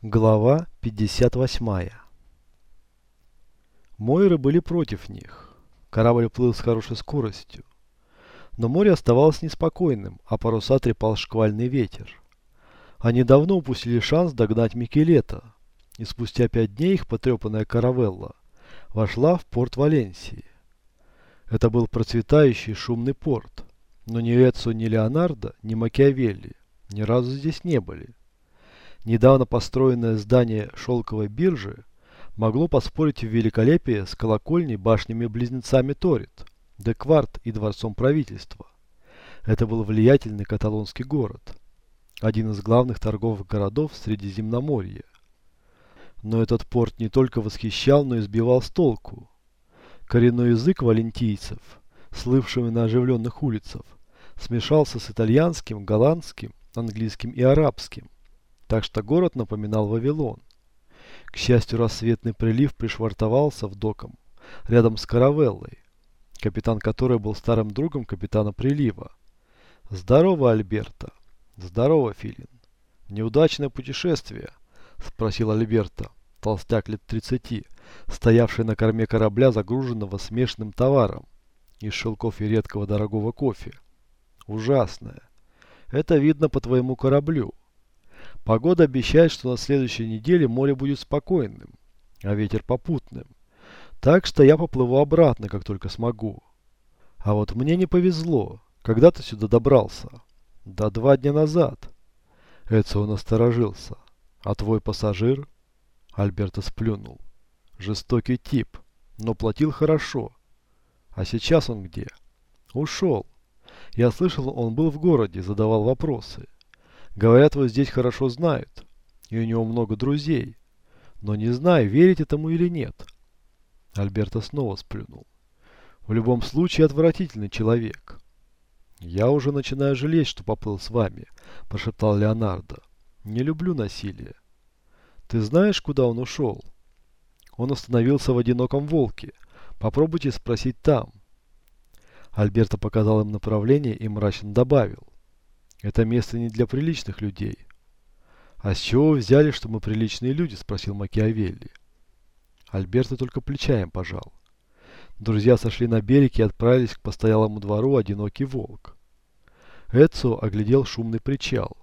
Глава 58 Мойры были против них. Корабль плыл с хорошей скоростью. Но море оставалось неспокойным, а паруса трепал шквальный ветер. Они давно упустили шанс догнать Микелета, и спустя пять дней их потрепанная каравелла вошла в порт Валенсии. Это был процветающий шумный порт, но ни Эцо, ни Леонардо, ни Макиавелли ни разу здесь не были. Недавно построенное здание шелковой биржи могло поспорить в великолепие с колокольней башнями-близнецами Торит, Декварт и дворцом правительства. Это был влиятельный каталонский город, один из главных торговых городов Средиземноморья. Но этот порт не только восхищал, но и сбивал с толку. Коренной язык валентийцев, слывшими на оживленных улицах, смешался с итальянским, голландским, английским и арабским, так что город напоминал Вавилон. К счастью, рассветный прилив пришвартовался в доком, рядом с каравеллой, капитан которой был старым другом капитана прилива. «Здорово, Альберта!» «Здорово, Филин!» «Неудачное путешествие?» – спросил Альберта, толстяк лет тридцати, стоявший на корме корабля, загруженного смешанным товаром из шелков и редкого дорогого кофе. «Ужасное. Это видно по твоему кораблю. Погода обещает, что на следующей неделе море будет спокойным, а ветер попутным. Так что я поплыву обратно, как только смогу. А вот мне не повезло. Когда ты сюда добрался? Да два дня назад. Эцио насторожился. А твой пассажир? Альберто сплюнул. Жестокий тип, но платил хорошо. А сейчас он где? Ушел. Я слышал, он был в городе, задавал вопросы. Говорят, его здесь хорошо знают, и у него много друзей. Но не знаю, верить этому или нет. Альберто снова сплюнул. В любом случае, отвратительный человек. Я уже начинаю жалеть, что поплыл с вами, прошептал Леонардо. Не люблю насилие. Ты знаешь, куда он ушел? Он остановился в одиноком волке. Попробуйте спросить там. Альберто показал им направление и мрачно добавил. Это место не для приличных людей. А с чего вы взяли, что мы приличные люди? Спросил Макиавелли. Альберто только плечаем пожал. Друзья сошли на берег и отправились к постоялому двору «Одинокий волк». Эдсо оглядел шумный причал.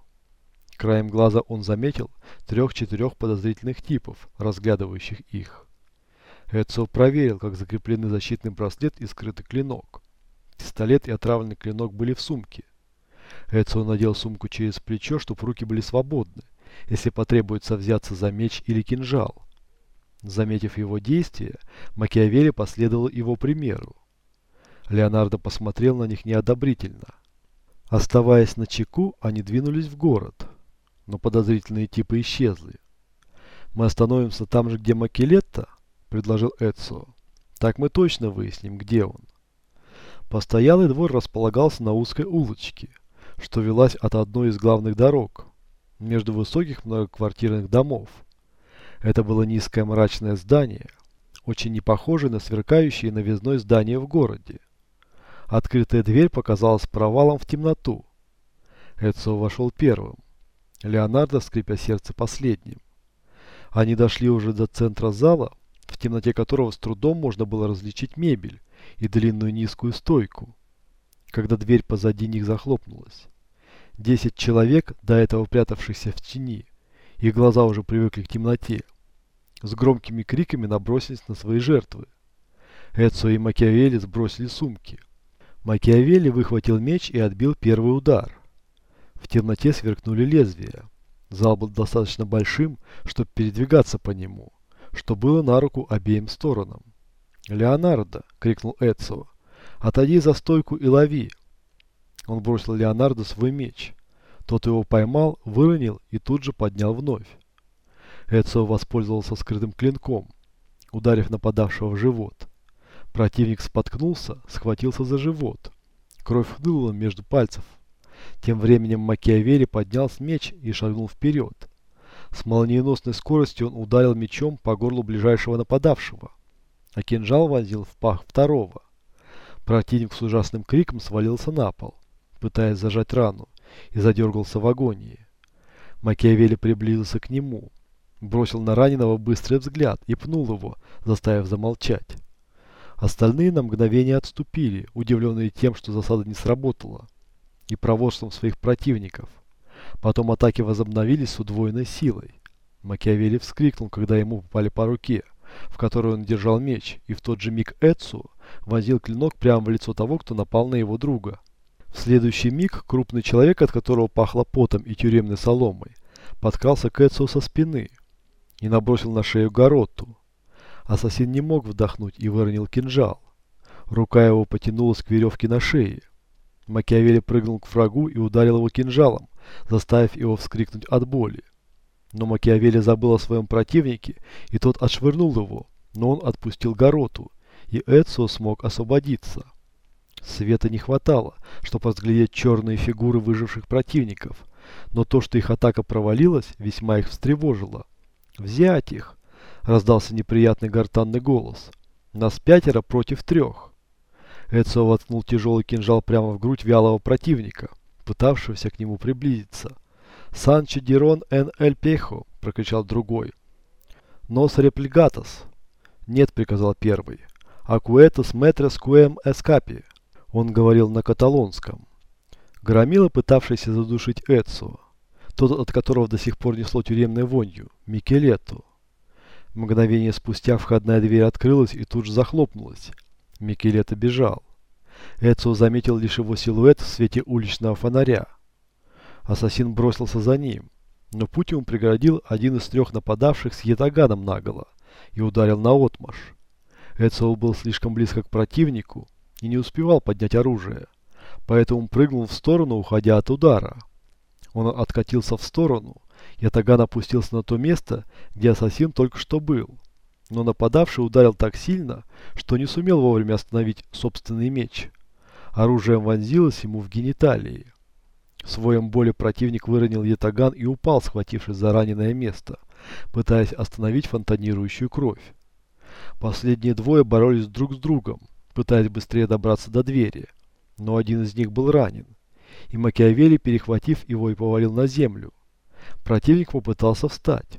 Краем глаза он заметил трех-четырех подозрительных типов, разглядывающих их. Эдсо проверил, как закреплены защитный браслет и скрытый клинок. Пистолет и отравленный клинок были в сумке. Эцио надел сумку через плечо, чтобы руки были свободны, если потребуется взяться за меч или кинжал. Заметив его действия, Макиавелли последовал его примеру. Леонардо посмотрел на них неодобрительно. Оставаясь на чеку, они двинулись в город, но подозрительные типы исчезли. «Мы остановимся там же, где Макелетто?» – предложил Эцио. «Так мы точно выясним, где он». Постоялый двор располагался на узкой улочке, что велась от одной из главных дорог, между высоких многоквартирных домов. Это было низкое мрачное здание, очень не похожее на сверкающее новизной здание в городе. Открытая дверь показалась провалом в темноту. Эдсо вошел первым. Леонардо, скрипя сердце, последним. Они дошли уже до центра зала, в темноте которого с трудом можно было различить мебель, и длинную низкую стойку, когда дверь позади них захлопнулась. Десять человек, до этого прятавшихся в тени, их глаза уже привыкли к темноте, с громкими криками набросились на свои жертвы. Эдсо и Макиавелли сбросили сумки. Макиавелли выхватил меч и отбил первый удар. В темноте сверкнули лезвия. Зал был достаточно большим, чтобы передвигаться по нему, что было на руку обеим сторонам. «Леонардо!» — крикнул Эцио. «Отойди за стойку и лови!» Он бросил Леонардо свой меч. Тот его поймал, выронил и тут же поднял вновь. Эцио воспользовался скрытым клинком, ударив нападавшего в живот. Противник споткнулся, схватился за живот. Кровь хлынула между пальцев. Тем временем Макиавелли поднял меч и шагнул вперед. С молниеносной скоростью он ударил мечом по горлу ближайшего нападавшего а кинжал вонзил в пах второго. Противник с ужасным криком свалился на пол, пытаясь зажать рану, и задергался в агонии. Макиавелли приблизился к нему. бросил на раненого быстрый взгляд и пнул его, заставив замолчать. Остальные на мгновение отступили, удивленные тем, что засада не сработала, и проворством своих противников. Потом атаки возобновились с удвоенной силой. Макиавелли вскрикнул, когда ему попали по руке, в которой он держал меч, и в тот же миг Эцу вонзил клинок прямо в лицо того, кто напал на его друга. В следующий миг крупный человек, от которого пахло потом и тюремной соломой, подкрался к Эцу со спины и набросил на шею Гароту. Ассасин не мог вдохнуть и выронил кинжал. Рука его потянулась к веревке на шее. Макиавелли прыгнул к врагу и ударил его кинжалом, заставив его вскрикнуть от боли. Но Макиавелли забыл о своем противнике, и тот отшвырнул его, но он отпустил Гароту, и Эцио смог освободиться. Света не хватало, чтобы разглядеть черные фигуры выживших противников, но то, что их атака провалилась, весьма их встревожило. «Взять их!» – раздался неприятный гортанный голос. «Нас пятеро против трех!» Эцио воткнул тяжелый кинжал прямо в грудь вялого противника, пытавшегося к нему приблизиться. «Санчо Дирон эн эль пехо!» – прокричал другой. «Нос реплигатос!» «Нет», – приказал первый. «Акуэтос метрес куэм эскапи!» Он говорил на каталонском. Громила, пытавшийся задушить Эцио, тот, от которого до сих пор несло тюремной вонью, Микелету. Мгновение спустя входная дверь открылась и тут же захлопнулась. Микелета бежал. Эцио заметил лишь его силуэт в свете уличного фонаря. Ассасин бросился за ним, но путь ему преградил один из трех нападавших с ятаганом наголо и ударил на отмаш. Эцио был слишком близко к противнику и не успевал поднять оружие, поэтому прыгнул в сторону, уходя от удара. Он откатился в сторону, Ятаган опустился на то место, где ассасин только что был но нападавший ударил так сильно, что не сумел вовремя остановить собственный меч. Оружием вонзилось ему в гениталии. Своем боли противник выронил ятаган и упал, схватившись за раненое место, пытаясь остановить фонтанирующую кровь. Последние двое боролись друг с другом, пытаясь быстрее добраться до двери, но один из них был ранен, и Макиавелли, перехватив его и повалил на землю. Противник попытался встать,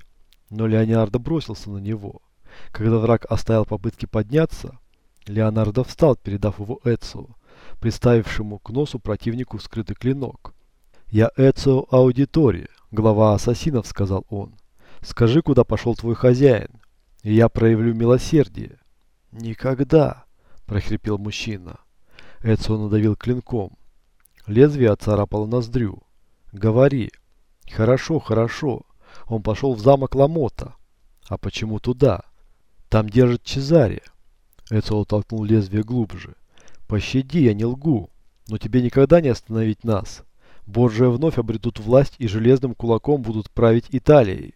но Леонардо бросился на него. Когда враг оставил попытки подняться, Леонардо встал, передав его Эцио, приставившему к носу противнику скрытый клинок. «Я Эцио Аудитори, глава ассасинов», — сказал он. «Скажи, куда пошел твой хозяин, и я проявлю милосердие». «Никогда», — прохрипел мужчина. Эцио надавил клинком. Лезвие отцарапало ноздрю. «Говори». «Хорошо, хорошо. Он пошел в замок Ламота». «А почему туда?» Там держит Чезария. Эцио толкнул лезвие глубже. Пощади, я не лгу. Но тебе никогда не остановить нас. Борджия вновь обретут власть и железным кулаком будут править Италией.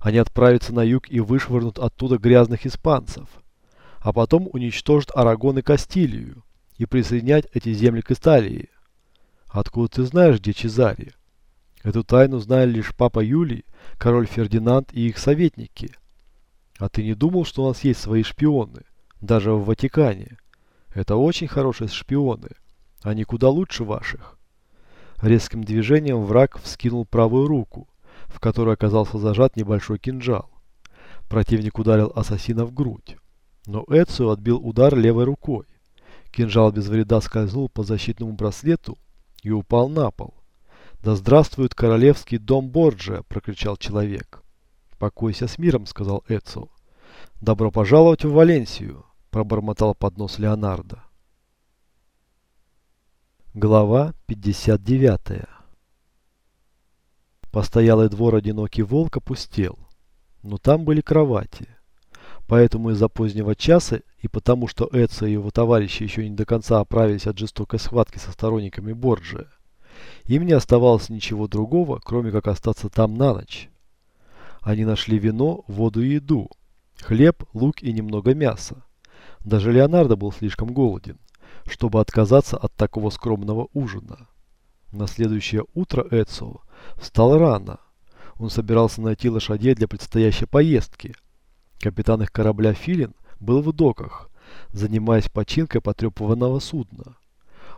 Они отправятся на юг и вышвырнут оттуда грязных испанцев. А потом уничтожат Арагон и Кастилию и присоединять эти земли к Италии. Откуда ты знаешь, где Чезария? Эту тайну знали лишь папа Юлий, король Фердинанд и их советники – а ты не думал, что у нас есть свои шпионы? Даже в Ватикане. Это очень хорошие шпионы. Они куда лучше ваших. Резким движением враг вскинул правую руку, в которой оказался зажат небольшой кинжал. Противник ударил ассасина в грудь. Но Эцио отбил удар левой рукой. Кинжал без вреда скользнул по защитному браслету и упал на пол. «Да здравствует королевский дом Борджия!» – прокричал человек. «Покойся с миром», — сказал Эцио. «Добро пожаловать в Валенсию», — пробормотал под нос Леонардо. Глава 59 Постоялый двор «Одинокий волк» опустел, но там были кровати. Поэтому из-за позднего часа и потому, что Эцио и его товарищи еще не до конца оправились от жестокой схватки со сторонниками Борджия, им не оставалось ничего другого, кроме как остаться там на ночь. Они нашли вино, воду и еду, хлеб, лук и немного мяса. Даже Леонардо был слишком голоден, чтобы отказаться от такого скромного ужина. На следующее утро Эцио встал рано. Он собирался найти лошадей для предстоящей поездки. Капитан их корабля «Филин» был в доках, занимаясь починкой потрепанного судна.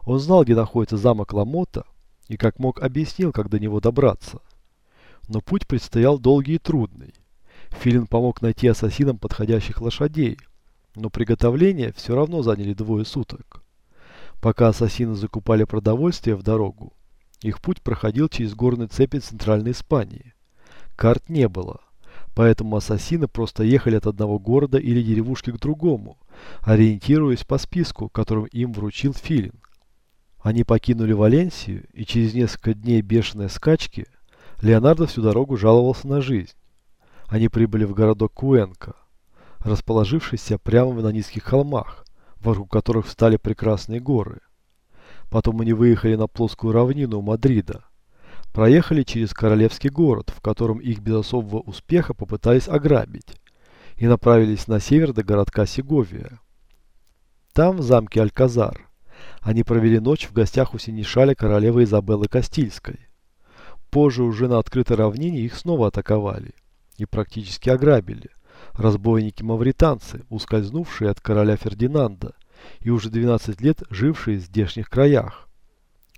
Он знал, где находится замок Ламота, и как мог объяснил, как до него добраться. Но путь предстоял долгий и трудный. Филин помог найти ассасинам подходящих лошадей, но приготовления все равно заняли двое суток. Пока ассасины закупали продовольствие в дорогу, их путь проходил через горные цепи Центральной Испании. Карт не было, поэтому ассасины просто ехали от одного города или деревушки к другому, ориентируясь по списку, которым им вручил Филин. Они покинули Валенсию, и через несколько дней бешеной скачки Леонардо всю дорогу жаловался на жизнь. Они прибыли в городок Куэнка, расположившийся прямо на низких холмах, вокруг которых встали прекрасные горы. Потом они выехали на плоскую равнину Мадрида, проехали через королевский город, в котором их без особого успеха попытались ограбить, и направились на север до городка Сеговия. Там, в замке Альказар, они провели ночь в гостях у синешаля королевы Изабеллы Кастильской. Позже уже на открытой равнине их снова атаковали и практически ограбили. Разбойники-мавританцы, ускользнувшие от короля Фердинанда и уже 12 лет жившие в здешних краях.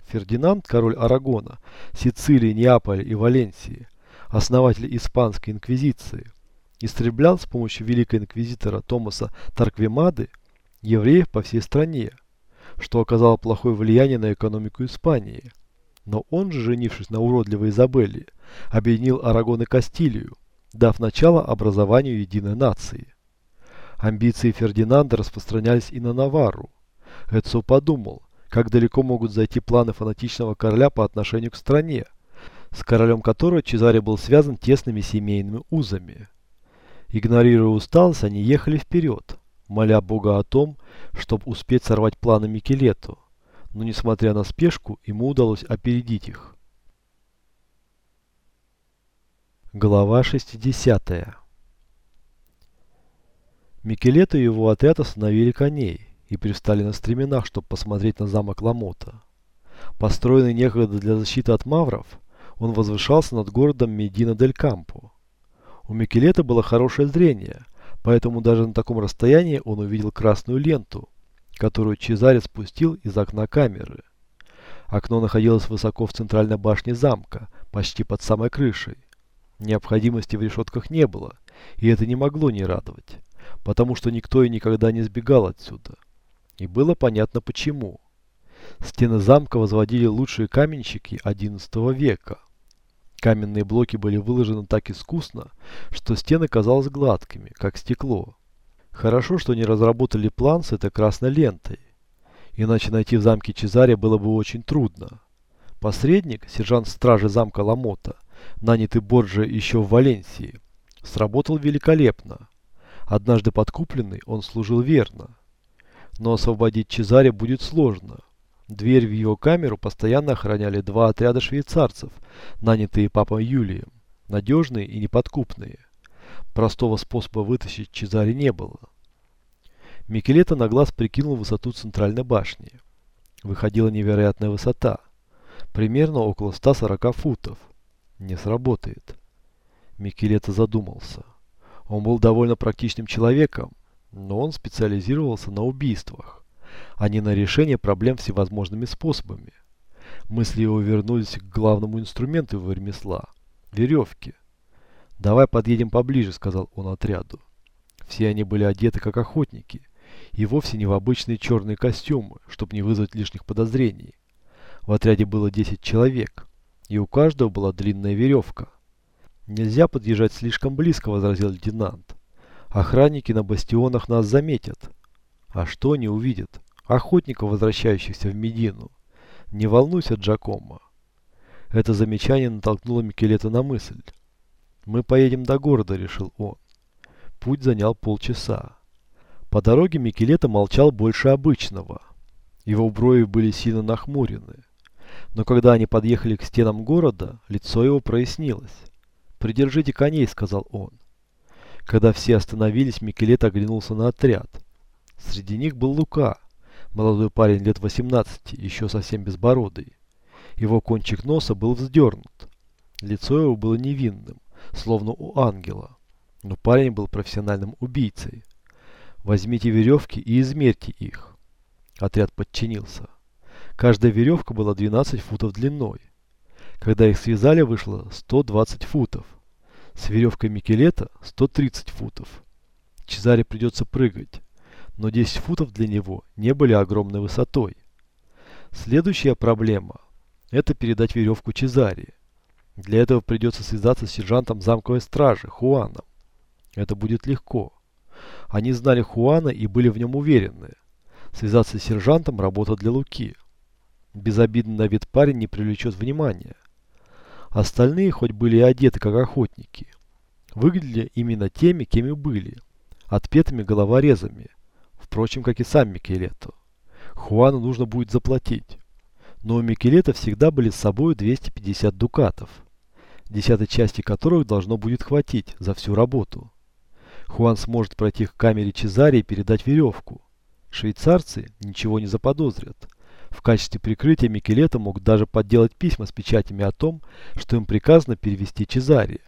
Фердинанд, король Арагона, Сицилии, Неаполя и Валенсии, основатель Испанской инквизиции, истреблял с помощью великого инквизитора Томаса Тарквемады евреев по всей стране, что оказало плохое влияние на экономику Испании. Но он же, женившись на уродливой Изабелле, объединил Арагон и Кастилию, дав начало образованию единой нации. Амбиции Фердинанда распространялись и на Наварру. Эцо подумал, как далеко могут зайти планы фанатичного короля по отношению к стране, с королем которой Чезаре был связан тесными семейными узами. Игнорируя усталость, они ехали вперед, моля Бога о том, чтобы успеть сорвать планы Микелету, но несмотря на спешку, ему удалось опередить их. Глава 60 Микелету и его отряд остановили коней и пристали на стременах, чтобы посмотреть на замок Ламота. Построенный некогда для защиты от мавров, он возвышался над городом Медина-дель-Кампо. У Микелета было хорошее зрение, поэтому даже на таком расстоянии он увидел красную ленту, которую Чезаре спустил из окна камеры. Окно находилось высоко в центральной башне замка, почти под самой крышей. Необходимости в решетках не было, и это не могло не радовать, потому что никто и никогда не сбегал отсюда. И было понятно почему. Стены замка возводили лучшие каменщики XI века. Каменные блоки были выложены так искусно, что стены казались гладкими, как стекло. Хорошо, что не разработали план с этой красной лентой. Иначе найти в замке Чезаре было бы очень трудно. Посредник, сержант стражи замка Ламота, нанятый Борджа еще в Валенсии, сработал великолепно. Однажды подкупленный, он служил верно. Но освободить Чезаре будет сложно. Дверь в его камеру постоянно охраняли два отряда швейцарцев, нанятые папой Юлием, надежные и неподкупные. Простого способа вытащить Чезаре не было. Микелета на глаз прикинул высоту центральной башни. Выходила невероятная высота, примерно около 140 футов не сработает. Микелета задумался. Он был довольно практичным человеком, но он специализировался на убийствах, а не на решении проблем всевозможными способами. Мысли его вернулись к главному инструменту его ремесла – веревке. «Давай подъедем поближе», – сказал он отряду. Все они были одеты как охотники, и вовсе не в обычные черные костюмы, чтобы не вызвать лишних подозрений. В отряде было 10 человек – и у каждого была длинная веревка. «Нельзя подъезжать слишком близко», — возразил лейтенант. «Охранники на бастионах нас заметят». «А что они увидят? Охотников, возвращающихся в Медину. Не волнуйся, Джакомо». Это замечание натолкнуло Микелета на мысль. «Мы поедем до города», — решил он. Путь занял полчаса. По дороге Микелета молчал больше обычного. Его брови были сильно нахмурены. Но когда они подъехали к стенам города, лицо его прояснилось. «Придержите коней», — сказал он. Когда все остановились, Микелет оглянулся на отряд. Среди них был Лука, молодой парень лет 18, еще совсем безбородый. Его кончик носа был вздернут. Лицо его было невинным, словно у ангела. Но парень был профессиональным убийцей. «Возьмите веревки и измерьте их». Отряд подчинился. Каждая веревка была 12 футов длиной. Когда их связали, вышло 120 футов. С веревкой Микелета 130 футов. Чезаре придется прыгать, но 10 футов для него не были огромной высотой. Следующая проблема – это передать веревку Чезаре. Для этого придется связаться с сержантом замковой стражи Хуаном. Это будет легко. Они знали Хуана и были в нем уверены. Связаться с сержантом – работа для Луки. Безобидный на вид парень не привлечет внимания. Остальные хоть были и одеты как охотники. Выглядели именно теми, кем и были. Отпетыми головорезами. Впрочем, как и сам Микелетто. Хуану нужно будет заплатить. Но у Микелета всегда были с собой 250 дукатов, десятой части которых должно будет хватить за всю работу. Хуан сможет пройти к камере Чезаре и передать веревку. Швейцарцы ничего не заподозрят. В качестве прикрытия Микелета мог даже подделать письма с печатями о том, что им приказано перевести Чезаре.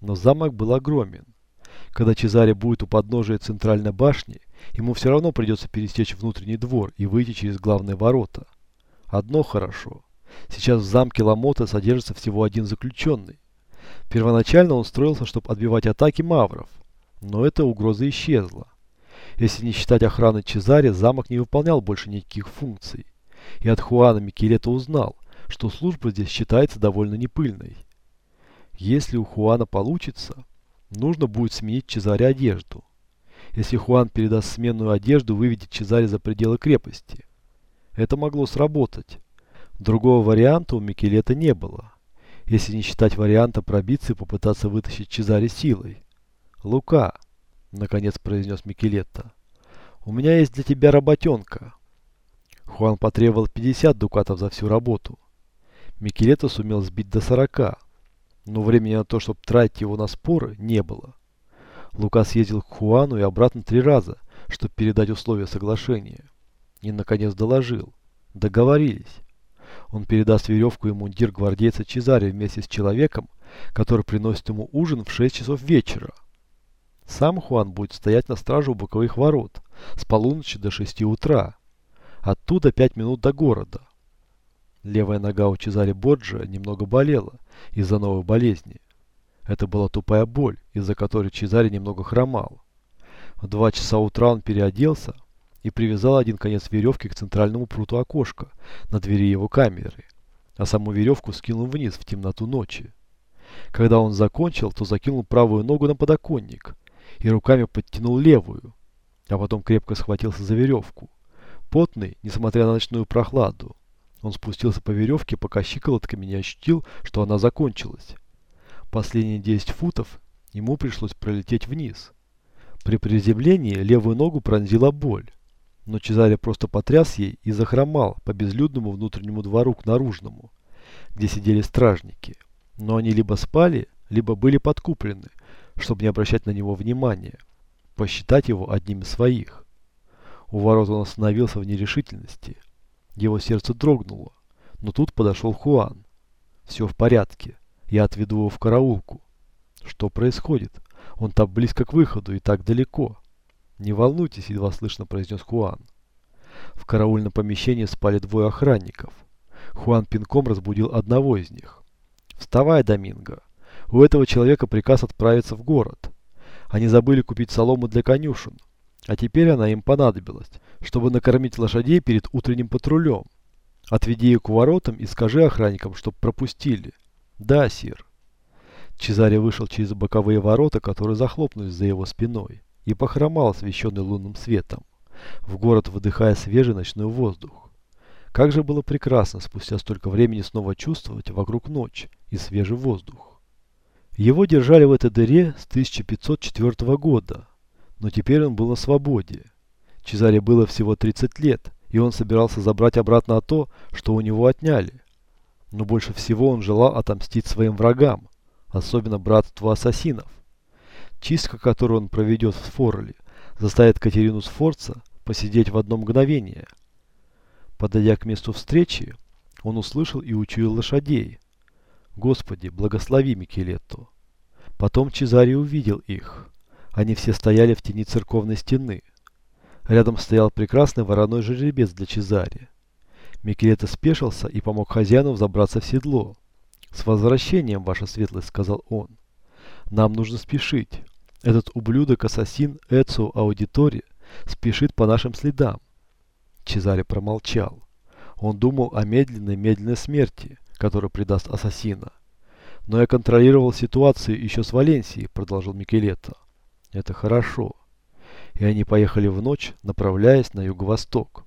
Но замок был огромен. Когда Чезаре будет у подножия центральной башни, ему все равно придется пересечь внутренний двор и выйти через главные ворота. Одно хорошо. Сейчас в замке Ламота содержится всего один заключенный. Первоначально он строился, чтобы отбивать атаки мавров, но эта угроза исчезла. Если не считать охраны Чезаре, замок не выполнял больше никаких функций и от Хуана Микелета узнал, что служба здесь считается довольно непыльной. Если у Хуана получится, нужно будет сменить Чезаре одежду. Если Хуан передаст сменную одежду, выведет Чезаре за пределы крепости. Это могло сработать. Другого варианта у Микелета не было. Если не считать варианта пробиться и попытаться вытащить Чезаре силой. «Лука», — наконец произнес Микелетто, — «у меня есть для тебя работенка». Хуан потребовал 50 дукатов за всю работу. Микелето сумел сбить до 40, но времени на то, чтобы тратить его на споры, не было. Лукас ездил к Хуану и обратно три раза, чтобы передать условия соглашения. И, наконец, доложил. Договорились. Он передаст веревку и мундир гвардейца Чезаре вместе с человеком, который приносит ему ужин в 6 часов вечера. Сам Хуан будет стоять на страже у боковых ворот с полуночи до 6 утра. Оттуда пять минут до города. Левая нога у Чезаре Борджа немного болела из-за новой болезни. Это была тупая боль, из-за которой Чезаре немного хромал. В два часа утра он переоделся и привязал один конец веревки к центральному пруту окошка на двери его камеры, а саму веревку скинул вниз в темноту ночи. Когда он закончил, то закинул правую ногу на подоконник и руками подтянул левую, а потом крепко схватился за веревку. Потный, несмотря на ночную прохладу, он спустился по веревке, пока щиколотками не ощутил, что она закончилась. Последние 10 футов ему пришлось пролететь вниз. При приземлении левую ногу пронзила боль, но Чезаре просто потряс ей и захромал по безлюдному внутреннему двору к наружному, где сидели стражники. Но они либо спали, либо были подкуплены, чтобы не обращать на него внимания, посчитать его одним из своих. У ворот он остановился в нерешительности. Его сердце дрогнуло. Но тут подошел Хуан. «Все в порядке. Я отведу его в караулку». «Что происходит? Он так близко к выходу и так далеко». «Не волнуйтесь», — едва слышно произнес Хуан. В караульном помещении спали двое охранников. Хуан пинком разбудил одного из них. «Вставай, Доминго. У этого человека приказ отправиться в город. Они забыли купить солому для конюшен. А теперь она им понадобилась, чтобы накормить лошадей перед утренним патрулем. Отведи ее к воротам и скажи охранникам, чтоб пропустили. Да, сир. Чезаре вышел через боковые ворота, которые захлопнулись за его спиной, и похромал, освещенный лунным светом, в город выдыхая свежий ночной воздух. Как же было прекрасно спустя столько времени снова чувствовать вокруг ночь и свежий воздух. Его держали в этой дыре с 1504 года, но теперь он был на свободе. Чезаре было всего 30 лет, и он собирался забрать обратно то, что у него отняли. Но больше всего он желал отомстить своим врагам, особенно братству ассасинов. Чистка, которую он проведет в Сфорле, заставит Катерину Сфорца посидеть в одно мгновение. Подойдя к месту встречи, он услышал и учуял лошадей. Господи, благослови Микелетто. Потом Чезаре увидел их. Они все стояли в тени церковной стены. Рядом стоял прекрасный вороной жеребец для Чезари. Микелета спешился и помог хозяину забраться в седло. «С возвращением, ваша светлость», — сказал он. Нам нужно спешить. Этот ублюдок-ассасин Эцио Аудитори спешит по нашим следам. Чезаре промолчал. Он думал о медленной-медленной смерти, которая предаст ассасина. Но я контролировал ситуацию еще с Валенсией, продолжил Микелетто. Это хорошо. И они поехали в ночь, направляясь на юго-восток.